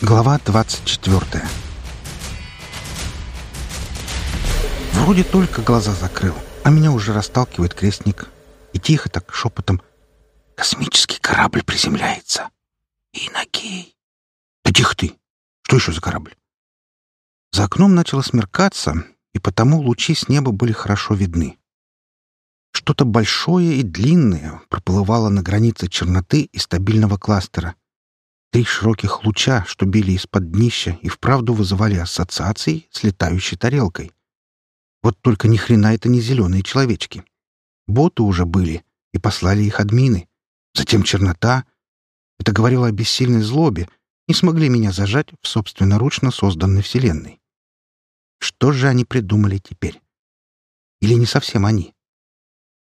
Глава 24 Вроде только глаза закрыл, а меня уже расталкивает крестник. И тихо так, шепотом. «Космический корабль приземляется. Инокей!» «Да тихо ты! Что еще за корабль?» За окном начало смеркаться, и потому лучи с неба были хорошо видны. Что-то большое и длинное проплывало на границе черноты и стабильного кластера — Три широких луча, что били из-под днища, и вправду вызывали ассоциации с летающей тарелкой. Вот только ни хрена это не зеленые человечки. Боты уже были, и послали их админы. Затем чернота. Это говорило о бессильной злобе. Не смогли меня зажать в собственноручно созданной вселенной. Что же они придумали теперь? Или не совсем они?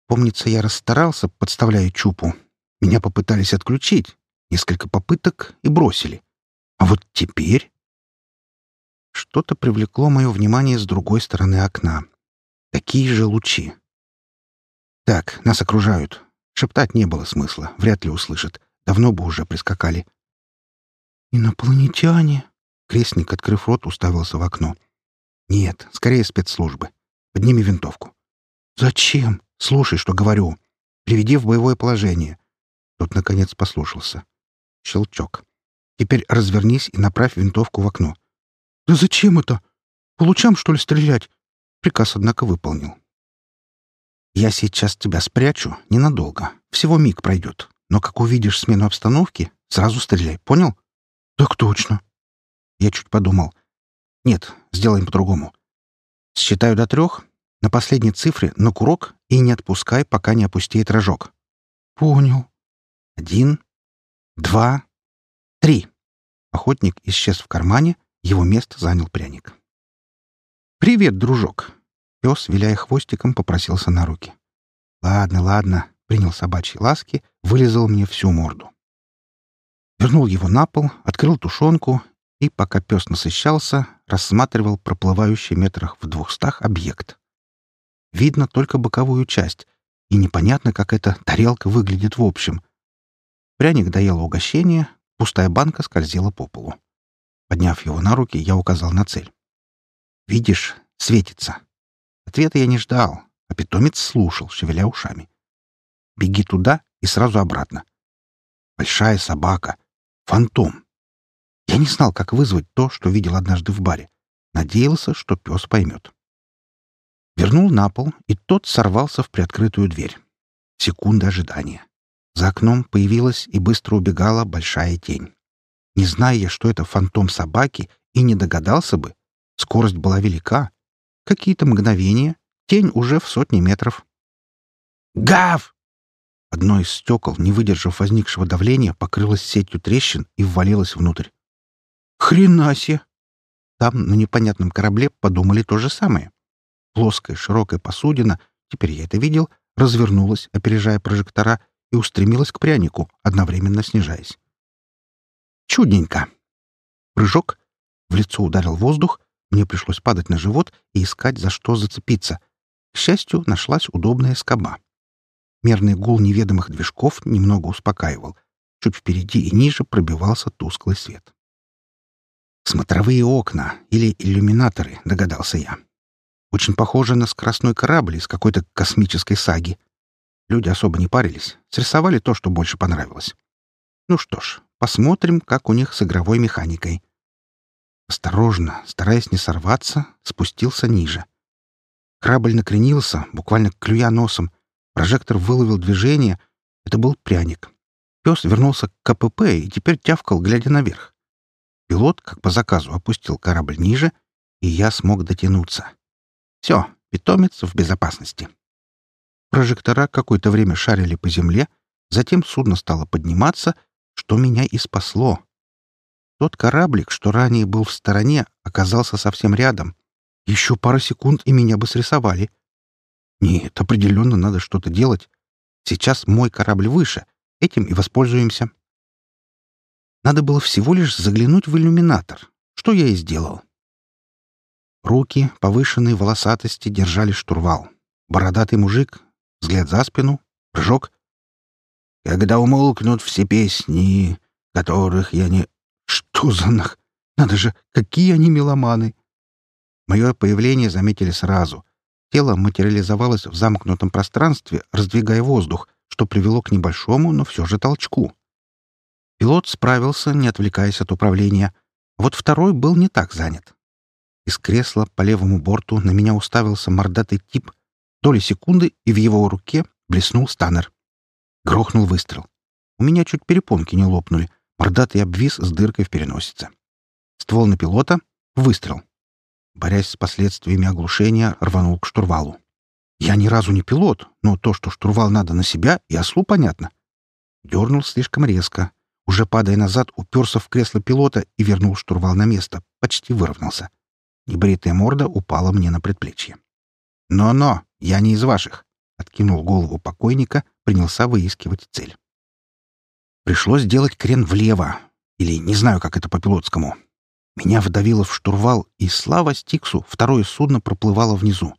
Помнится, я расстарался, подставляя чупу. Меня попытались отключить, Несколько попыток и бросили. А вот теперь... Что-то привлекло мое внимание с другой стороны окна. Такие же лучи. Так, нас окружают. Шептать не было смысла, вряд ли услышат. Давно бы уже прискакали. «Инопланетяне!» Крестник, открыв рот, уставился в окно. «Нет, скорее спецслужбы. Подними винтовку». «Зачем? Слушай, что говорю. Приведи в боевое положение». Тот, наконец, послушался. Щелчок. Теперь развернись и направь винтовку в окно. «Да зачем это? По лучам, что ли, стрелять?» Приказ, однако, выполнил. «Я сейчас тебя спрячу ненадолго. Всего миг пройдет. Но как увидишь смену обстановки, сразу стреляй. Понял?» «Так точно». Я чуть подумал. «Нет, сделаем по-другому. Считаю до трех, на последней цифре на курок и не отпускай, пока не опустеет рожок». «Понял». «Один, Два. Три. Охотник исчез в кармане, его место занял пряник. «Привет, дружок!» Пес, виляя хвостиком, попросился на руки. «Ладно, ладно», — принял собачьи ласки, вылезал мне всю морду. Вернул его на пол, открыл тушенку и, пока пес насыщался, рассматривал проплывающий метрах в двухстах объект. Видно только боковую часть, и непонятно, как эта тарелка выглядит в общем — Пряник доел угощение, пустая банка скользила по полу. Подняв его на руки, я указал на цель. «Видишь, светится». Ответа я не ждал, а питомец слушал, шевеля ушами. «Беги туда и сразу обратно». Большая собака. Фантом. Я не знал, как вызвать то, что видел однажды в баре. Надеялся, что пес поймет. Вернул на пол, и тот сорвался в приоткрытую дверь. Секунда ожидания. За окном появилась и быстро убегала большая тень. Не зная я, что это фантом собаки, и не догадался бы. Скорость была велика. Какие-то мгновения, тень уже в сотни метров. «Гав!» Одно из стекол, не выдержав возникшего давления, покрылось сетью трещин и ввалилось внутрь. «Хрена себе!» Там, на непонятном корабле, подумали то же самое. Плоская широкая посудина, теперь я это видел, развернулась, опережая прожектора, и устремилась к прянику, одновременно снижаясь. Чудненько. Прыжок. В лицо ударил воздух, мне пришлось падать на живот и искать, за что зацепиться. К счастью, нашлась удобная скоба. Мерный гул неведомых движков немного успокаивал. Чуть впереди и ниже пробивался тусклый свет. «Смотровые окна или иллюминаторы», — догадался я. Очень похоже на скоростной корабль из какой-то космической саги. Люди особо не парились, срисовали то, что больше понравилось. Ну что ж, посмотрим, как у них с игровой механикой. Осторожно, стараясь не сорваться, спустился ниже. Корабль накренился, буквально клюя носом. Прожектор выловил движение. Это был пряник. Пес вернулся к КПП и теперь тявкал, глядя наверх. Пилот, как по заказу, опустил корабль ниже, и я смог дотянуться. Все, питомец в безопасности. Прожектора какое-то время шарили по земле, затем судно стало подниматься, что меня и спасло. Тот кораблик, что ранее был в стороне, оказался совсем рядом. Еще пара секунд, и меня бы срисовали. Нет, определенно надо что-то делать. Сейчас мой корабль выше. Этим и воспользуемся. Надо было всего лишь заглянуть в иллюминатор, что я и сделал. Руки повышенной волосатости держали штурвал. Бородатый мужик взгляд за спину, прыжок. Когда умолкнут все песни, которых я не... Что за нах? Надо же, какие они меломаны! Мое появление заметили сразу. Тело материализовалось в замкнутом пространстве, раздвигая воздух, что привело к небольшому, но все же толчку. Пилот справился, не отвлекаясь от управления. Вот второй был не так занят. Из кресла по левому борту на меня уставился мордатый тип. Доли секунды, и в его руке блеснул станнер. Грохнул выстрел. У меня чуть перепонки не лопнули. Мордатый обвис с дыркой в переносице. Ствол на пилота — выстрел. Борясь с последствиями оглушения, рванул к штурвалу. Я ни разу не пилот, но то, что штурвал надо на себя, и ослу понятно. Дернул слишком резко. Уже падая назад, уперся в кресло пилота и вернул штурвал на место. Почти выровнялся. Небритая морда упала мне на предплечье. «Но-но, я не из ваших!» Откинул голову покойника, принялся выискивать цель. Пришлось сделать крен влево. Или не знаю, как это по-пилотскому. Меня вдавило в штурвал, и, слава Стиксу, второе судно проплывало внизу.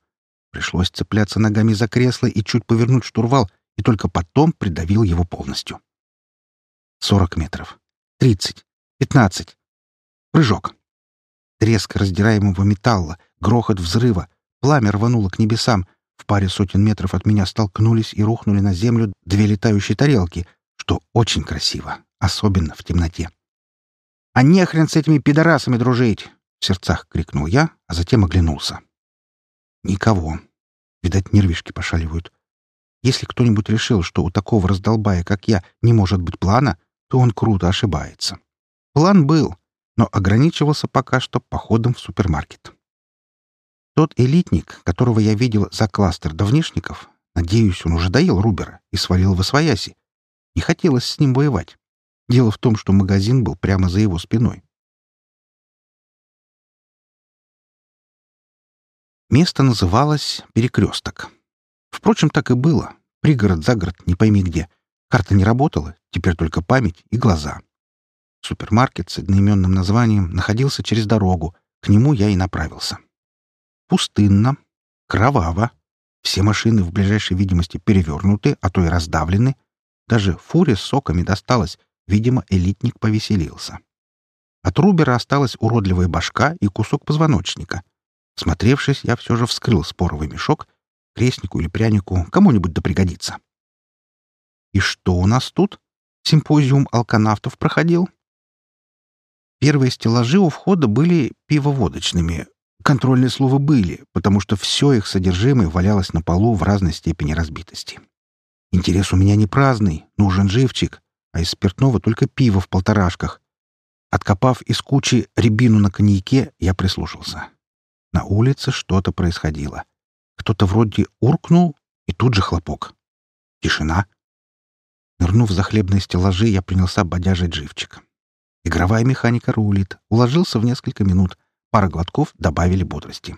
Пришлось цепляться ногами за кресло и чуть повернуть штурвал, и только потом придавил его полностью. Сорок метров. Тридцать. Пятнадцать. Прыжок. Треск раздираемого металла, грохот взрыва, пламя рвануло к небесам. В паре сотен метров от меня столкнулись и рухнули на землю две летающие тарелки, что очень красиво, особенно в темноте. «А нехрен с этими пидорасами дружить!» — в сердцах крикнул я, а затем оглянулся. Никого. Видать, нервишки пошаливают. Если кто-нибудь решил, что у такого раздолбая, как я, не может быть плана, то он круто ошибается. План был, но ограничивался пока что походом в супермаркет. Тот элитник, которого я видел за кластер давнишников, надеюсь, он уже доел Рубера и свалил в Освояси. Не хотелось с ним воевать. Дело в том, что магазин был прямо за его спиной. Место называлось «Перекресток». Впрочем, так и было. Пригород за город, не пойми где. Карта не работала, теперь только память и глаза. Супермаркет с одноименным названием находился через дорогу. К нему я и направился. Пустынно, кроваво. Все машины в ближайшей видимости перевернуты, а то и раздавлены. Даже фуре с соками досталось, Видимо, элитник повеселился. От Рубера осталась уродливая башка и кусок позвоночника. Смотревшись, я все же вскрыл споровый мешок. Крестнику или прянику кому-нибудь да пригодится. И что у нас тут? Симпозиум алканавтов проходил? Первые стеллажи у входа были пивоводочными. Контрольные слова «были», потому что все их содержимое валялось на полу в разной степени разбитости. Интерес у меня не праздный, нужен живчик а из спиртного только пиво в полторашках. Откопав из кучи рябину на коньяке, я прислушался. На улице что-то происходило. Кто-то вроде уркнул, и тут же хлопок. Тишина. Нырнув за хлебные стеллажи, я принялся бодяжить живчик. Игровая механика рулит. Уложился в несколько минут. Пара глотков добавили бодрости.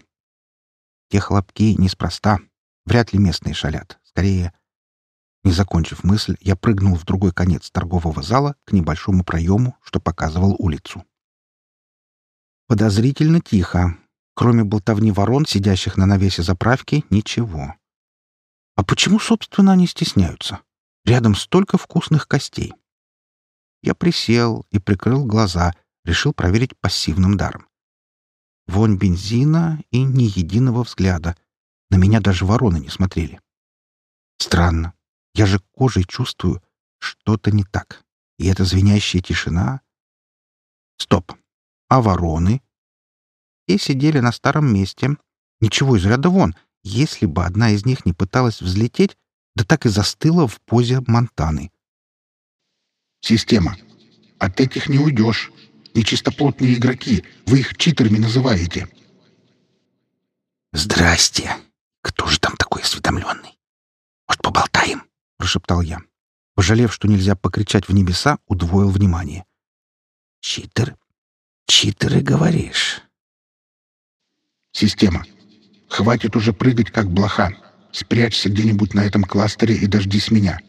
Те хлопки неспроста. Вряд ли местные шалят. Скорее, не закончив мысль, я прыгнул в другой конец торгового зала к небольшому проему, что показывал улицу. Подозрительно тихо. Кроме болтовни ворон, сидящих на навесе заправки, ничего. А почему, собственно, они стесняются? Рядом столько вкусных костей. Я присел и прикрыл глаза, решил проверить пассивным даром. Вонь бензина и ни единого взгляда. На меня даже вороны не смотрели. Странно. Я же кожей чувствую, что-то не так. И эта звенящая тишина... Стоп. А вороны? И сидели на старом месте. Ничего из ряда вон. Если бы одна из них не пыталась взлететь, да так и застыла в позе Монтаны. «Система. От этих не уйдешь. Нечистоплотные игроки. Вы их читерами называете». «Здрасте. Кто же там такой осведомленный? Может, поболтаем?» — прошептал я. Пожалев, что нельзя покричать в небеса, удвоил внимание. «Читер? Читеры, говоришь?» «Система. Хватит уже прыгать, как блоха. Спрячься где-нибудь на этом кластере и дождись меня.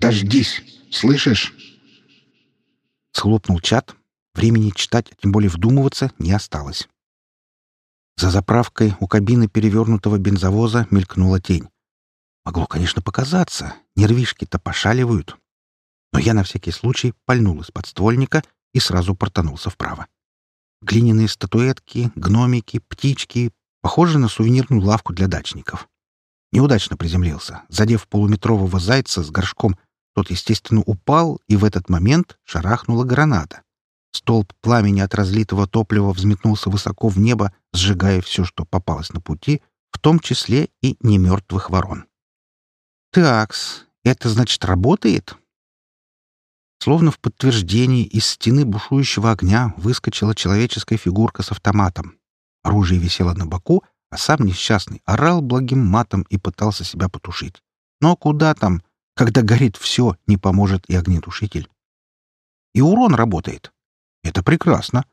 Дождись! Слышишь?» Схлопнул чат. Времени читать, а тем более вдумываться, не осталось. За заправкой у кабины перевернутого бензовоза мелькнула тень. Могло, конечно, показаться. Нервишки-то пошаливают. Но я на всякий случай пальнул из подствольника и сразу портанулся вправо. Глиняные статуэтки, гномики, птички, похожие на сувенирную лавку для дачников. Неудачно приземлился, задев полуметрового зайца с горшком. Тот, естественно, упал, и в этот момент шарахнула граната. Столб пламени от разлитого топлива взметнулся высоко в небо, сжигая все, что попалось на пути, в том числе и немертвых ворон. «Такс, это, значит, работает?» Словно в подтверждении из стены бушующего огня выскочила человеческая фигурка с автоматом. Оружие висело на боку, а сам несчастный орал благим матом и пытался себя потушить. Но куда там, когда горит все, не поможет и огнетушитель. И урон работает. Это прекрасно.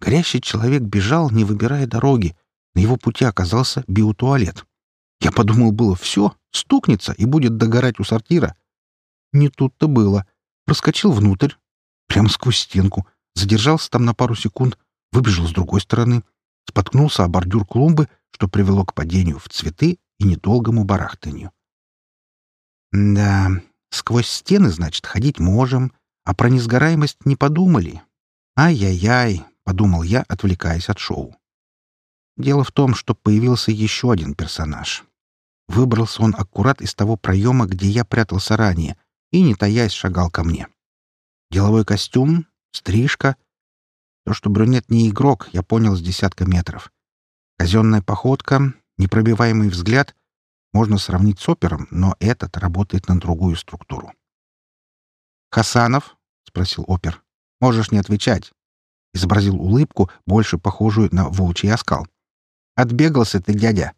Горящий человек бежал, не выбирая дороги. На его пути оказался биотуалет. Я подумал, было все, стукнется и будет догорать у сортира. Не тут-то было. Проскочил внутрь, прямо сквозь стенку, задержался там на пару секунд, выбежал с другой стороны, споткнулся о бордюр клумбы, что привело к падению в цветы и недолгому барахтанию. Да, сквозь стены, значит, ходить можем, а про несгораемость не подумали. Ай-яй-яй, подумал я, отвлекаясь от шоу. Дело в том, что появился еще один персонаж. Выбрался он аккурат из того проема, где я прятался ранее, и, не таясь, шагал ко мне. Деловой костюм, стрижка. То, что брюнет не игрок, я понял с десятка метров. Казенная походка, непробиваемый взгляд можно сравнить с опером, но этот работает на другую структуру. «Хасанов?» — спросил опер. «Можешь не отвечать». Изобразил улыбку, больше похожую на волчий оскал. «Отбегался ты, дядя!»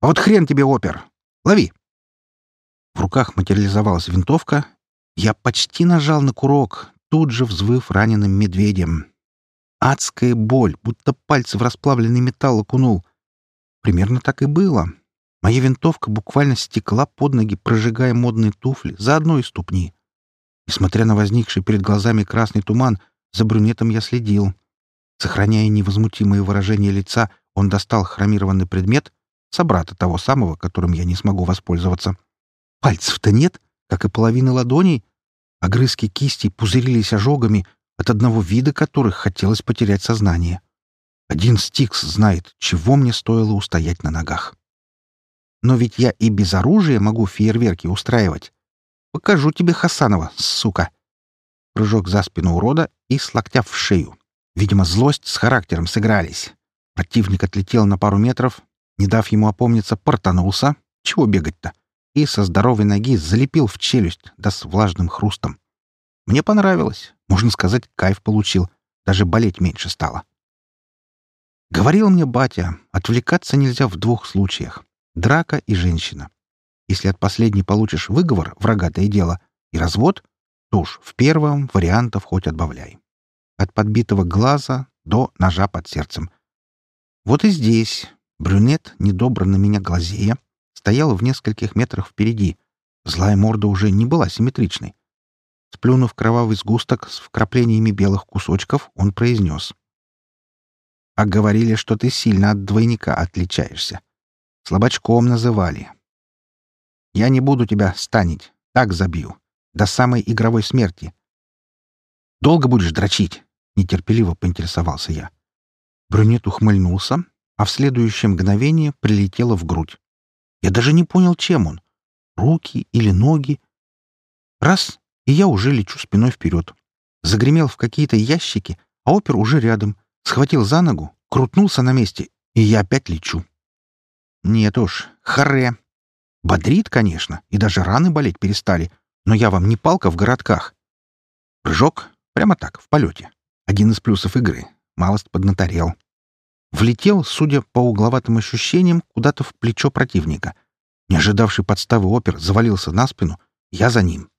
«А вот хрен тебе, опер! Лови!» В руках материализовалась винтовка. Я почти нажал на курок, тут же взвыв раненым медведем. Адская боль, будто пальцы в расплавленный металл окунул. Примерно так и было. Моя винтовка буквально стекла под ноги, прожигая модные туфли за одной ступни. Несмотря на возникший перед глазами красный туман, за брюнетом я следил. Сохраняя невозмутимое выражение лица, он достал хромированный предмет, собрата того самого, которым я не смогу воспользоваться. Пальцев-то нет, как и половины ладоней. Огрызки кисти пузырились ожогами, от одного вида которых хотелось потерять сознание. Один Стикс знает, чего мне стоило устоять на ногах. Но ведь я и без оружия могу фейерверки устраивать. Покажу тебе Хасанова, сука!» Прыжок за спину урода и с локтя в шею. Видимо, злость с характером сыгрались. Противник отлетел на пару метров, не дав ему опомниться, портанулся. Чего бегать-то? И со здоровой ноги залепил в челюсть, да с влажным хрустом. Мне понравилось. Можно сказать, кайф получил. Даже болеть меньше стало. Говорил мне батя, отвлекаться нельзя в двух случаях. Драка и женщина. Если от последней получишь выговор, врагатое дело, и развод, то уж в первом вариантов хоть отбавляй. От подбитого глаза до ножа под сердцем. Вот и здесь брюнет, недобро на меня глазея, стоял в нескольких метрах впереди. Злая морда уже не была симметричной. Сплюнув кровавый сгусток с вкраплениями белых кусочков, он произнес. «А говорили, что ты сильно от двойника отличаешься. Слабачком называли. Я не буду тебя станить. Так забью. До самой игровой смерти. Долго будешь дрочить? Нетерпеливо поинтересовался я. Брюнет ухмыльнулся, а в следующее мгновение прилетело в грудь. Я даже не понял, чем он. Руки или ноги. Раз, и я уже лечу спиной вперед. Загремел в какие-то ящики, а опер уже рядом. Схватил за ногу, крутнулся на месте, и я опять лечу. Нет уж, харе, Бодрит, конечно, и даже раны болеть перестали, но я вам не палка в городках. Прыжок прямо так, в полете. Один из плюсов игры. Малость поднаторел. Влетел, судя по угловатым ощущениям, куда-то в плечо противника. Не ожидавший подставы опер завалился на спину. Я за ним.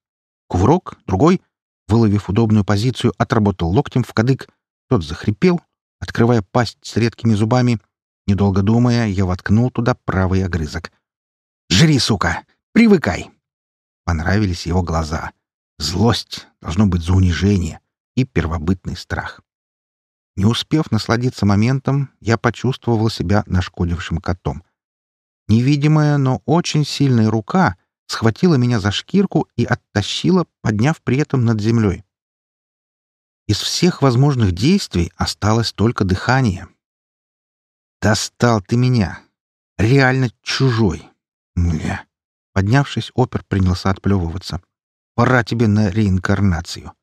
Кувырок, другой. Выловив удобную позицию, отработал локтем в кадык. Тот захрипел, открывая пасть с редкими зубами. Недолго думая, я воткнул туда правый огрызок — Жри, сука! Привыкай!» Понравились его глаза. Злость, должно быть, за унижение и первобытный страх. Не успев насладиться моментом, я почувствовал себя нашкодившим котом. Невидимая, но очень сильная рука схватила меня за шкирку и оттащила, подняв при этом над землей. Из всех возможных действий осталось только дыхание. «Достал ты меня! Реально чужой!» «Мля!» Поднявшись, опер принялся отплевываться. «Пора тебе на реинкарнацию!»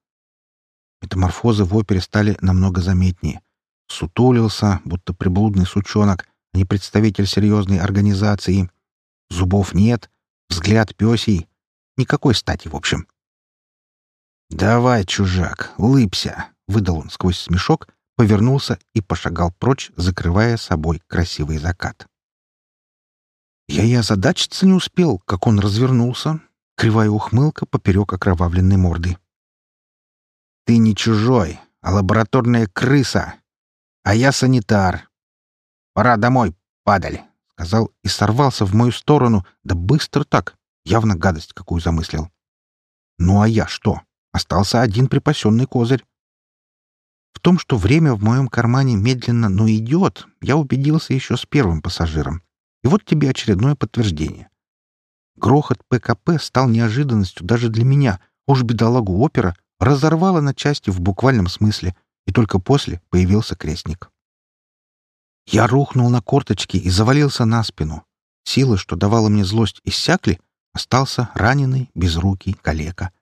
Метаморфозы в опере стали намного заметнее. Сутулился, будто приблудный сучонок, а не представитель серьезной организации. Зубов нет, взгляд пёсий. Никакой стати, в общем. «Давай, чужак, улыбся!» — выдал он сквозь смешок, повернулся и пошагал прочь, закрывая собой красивый закат. Я и озадачиться не успел, как он развернулся, кривая ухмылка поперек окровавленной морды. «Ты не чужой, а лабораторная крыса, а я санитар. Пора домой, падаль!» — сказал и сорвался в мою сторону, да быстро так, явно гадость какую замыслил. «Ну а я что?» Остался один припасенный козырь. В том, что время в моем кармане медленно, но идет, я убедился еще с первым пассажиром. И вот тебе очередное подтверждение. Грохот ПКП стал неожиданностью даже для меня. Уж бедолагу опера разорвало на части в буквальном смысле, и только после появился крестник. Я рухнул на корточки и завалился на спину. Силы, что давала мне злость, иссякли, остался раненый, безрукий калека.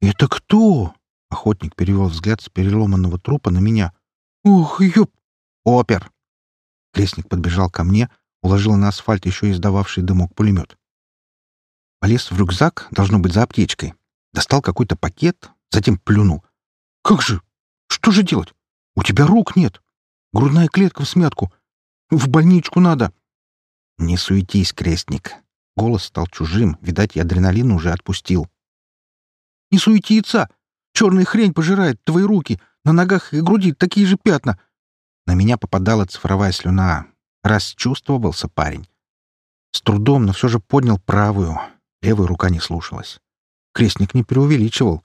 «Это кто?» — охотник перевел взгляд с переломанного трупа на меня. «Ух, ёп!» «Опер!» Крестник подбежал ко мне, уложил на асфальт еще издававший дымок пулемет. Полез в рюкзак, должно быть, за аптечкой. Достал какой-то пакет, затем плюнул. «Как же? Что же делать? У тебя рук нет. Грудная клетка в смятку. В больничку надо». «Не суетись, крестник». Голос стал чужим, видать, и адреналин уже отпустил. Не суетиться! Черная хрень пожирает твои руки. На ногах и груди такие же пятна. На меня попадала цифровая слюна. Расчувствовался парень. С трудом, но все же поднял правую. Левая рука не слушалась. Крестник не преувеличивал.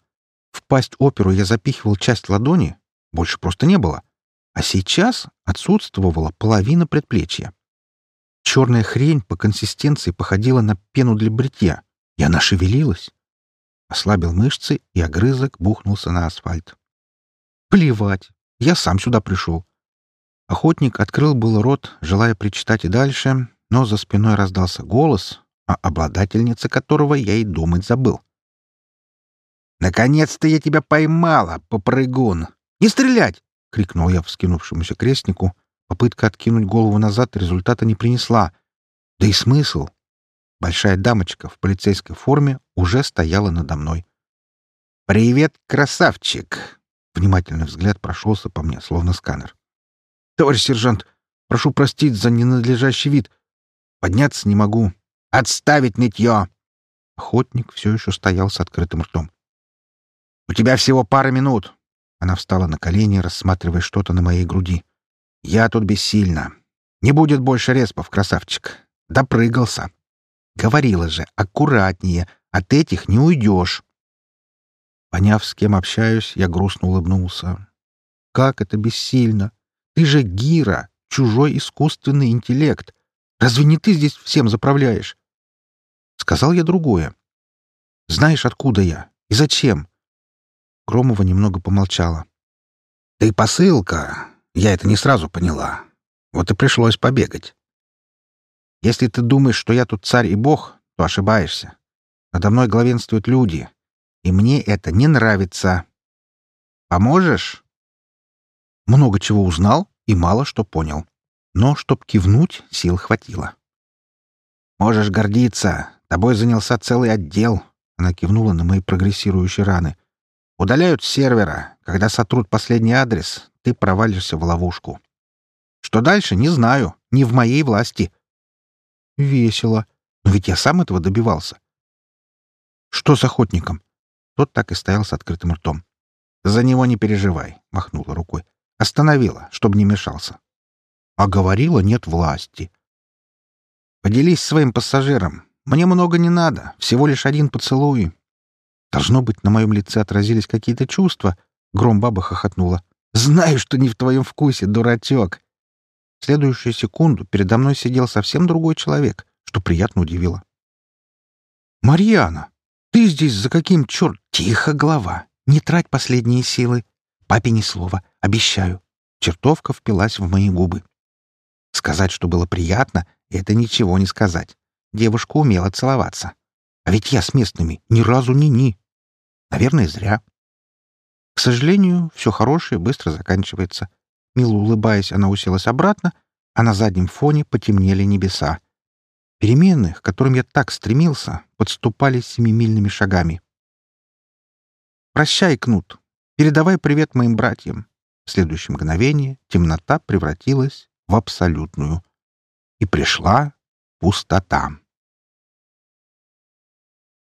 В пасть оперу я запихивал часть ладони, больше просто не было. А сейчас отсутствовала половина предплечья. Черная хрень по консистенции походила на пену для бритья, и она шевелилась ослабил мышцы, и огрызок бухнулся на асфальт. «Плевать! Я сам сюда пришел!» Охотник открыл был рот, желая причитать и дальше, но за спиной раздался голос, а обладательница которого я и думать забыл. «Наконец-то я тебя поймала, попрыгун! Не стрелять!» — крикнул я вскинувшемуся крестнику. Попытка откинуть голову назад результата не принесла. Да и смысл? Большая дамочка в полицейской форме уже стояла надо мной. «Привет, красавчик!» Внимательный взгляд прошелся по мне, словно сканер. «Товарищ сержант, прошу простить за ненадлежащий вид. Подняться не могу. Отставить нытье!» Охотник все еще стоял с открытым ртом. «У тебя всего пара минут!» Она встала на колени, рассматривая что-то на моей груди. «Я тут бессильна. Не будет больше респов, красавчик. Допрыгался. Говорила же, аккуратнее, от этих не уйдешь. Поняв, с кем общаюсь, я грустно улыбнулся. Как это бессильно! Ты же Гира, чужой искусственный интеллект. Разве не ты здесь всем заправляешь? Сказал я другое. Знаешь, откуда я? И зачем? Громова немного помолчала. Ты посылка. Я это не сразу поняла. Вот и пришлось побегать. Если ты думаешь, что я тут царь и бог, то ошибаешься. Надо мной главенствуют люди, и мне это не нравится. Поможешь?» Много чего узнал и мало что понял. Но, чтоб кивнуть, сил хватило. «Можешь гордиться. Тобой занялся целый отдел». Она кивнула на мои прогрессирующие раны. «Удаляют сервера. Когда сотрут последний адрес, ты провалишься в ловушку. Что дальше, не знаю. Не в моей власти. Весело. Но ведь я сам этого добивался. Что с охотником? Тот так и стоял с открытым ртом. За него не переживай, махнула рукой. Остановила, чтобы не мешался. А говорила, нет власти. Поделись своим пассажиром. Мне много не надо, всего лишь один поцелуй. Должно быть, на моем лице отразились какие-то чувства. Гром баба хохотнула. Знаю, что не в твоем вкусе, дурачок. В следующую секунду передо мной сидел совсем другой человек, что приятно удивило. «Марьяна, ты здесь за каким черт...» «Тихо, глава! Не трать последние силы. Папе ни слова. Обещаю. Чертовка впилась в мои губы. Сказать, что было приятно, это ничего не сказать. Девушка умела целоваться. А ведь я с местными ни разу не ни. Наверное, зря. К сожалению, все хорошее быстро заканчивается. Мило улыбаясь, она уселась обратно, а на заднем фоне потемнели небеса. Перемены, к которым я так стремился, подступали семимильными шагами. «Прощай, Кнут. Передавай привет моим братьям». В следующее мгновение темнота превратилась в абсолютную. И пришла пустота.